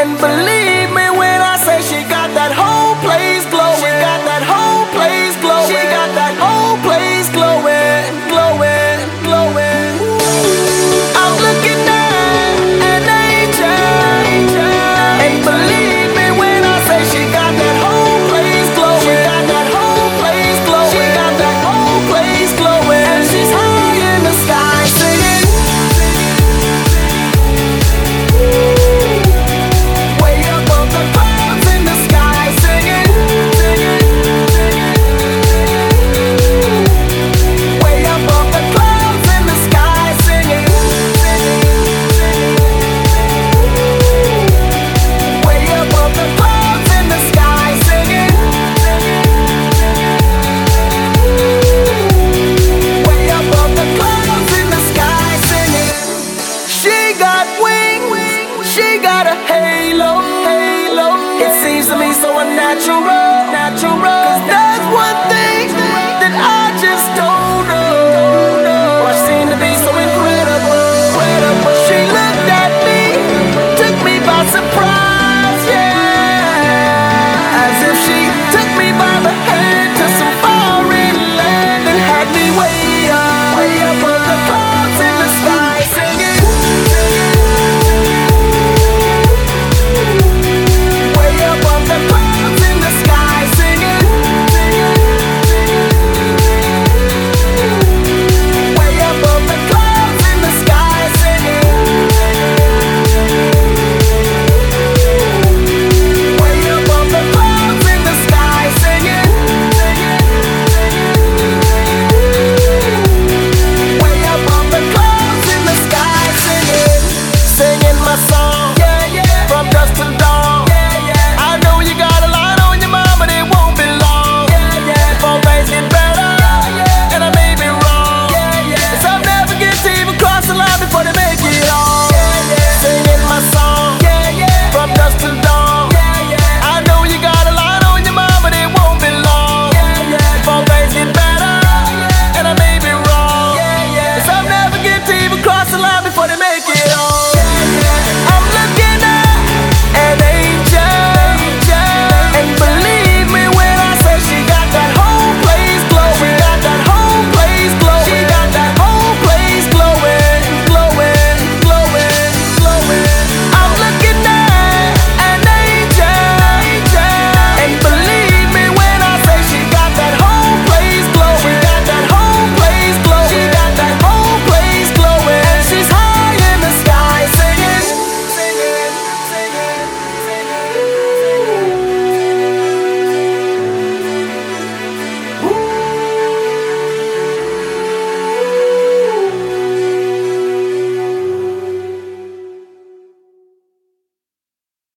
and believe. to me so unnatural, natural.